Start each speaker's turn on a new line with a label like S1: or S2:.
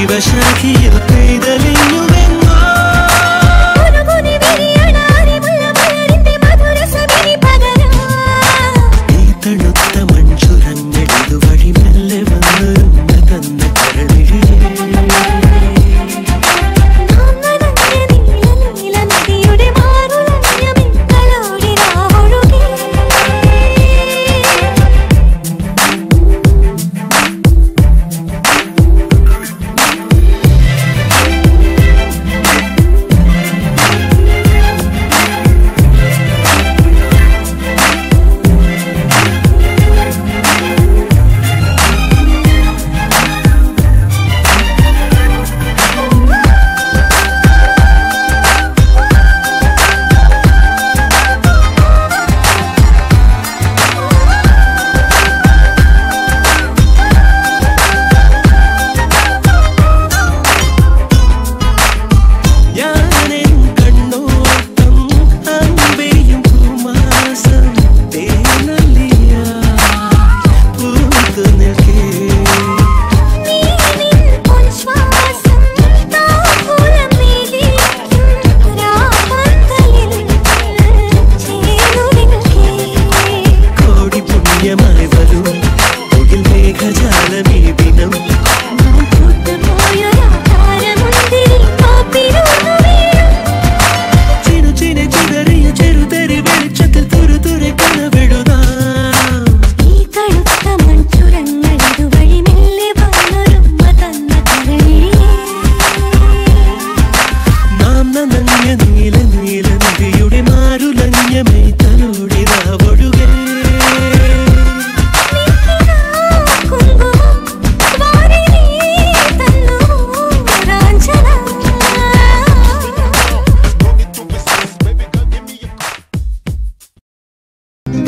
S1: ജീവശാഖിയിൽ പെയ്തലിഞ്ഞുവേ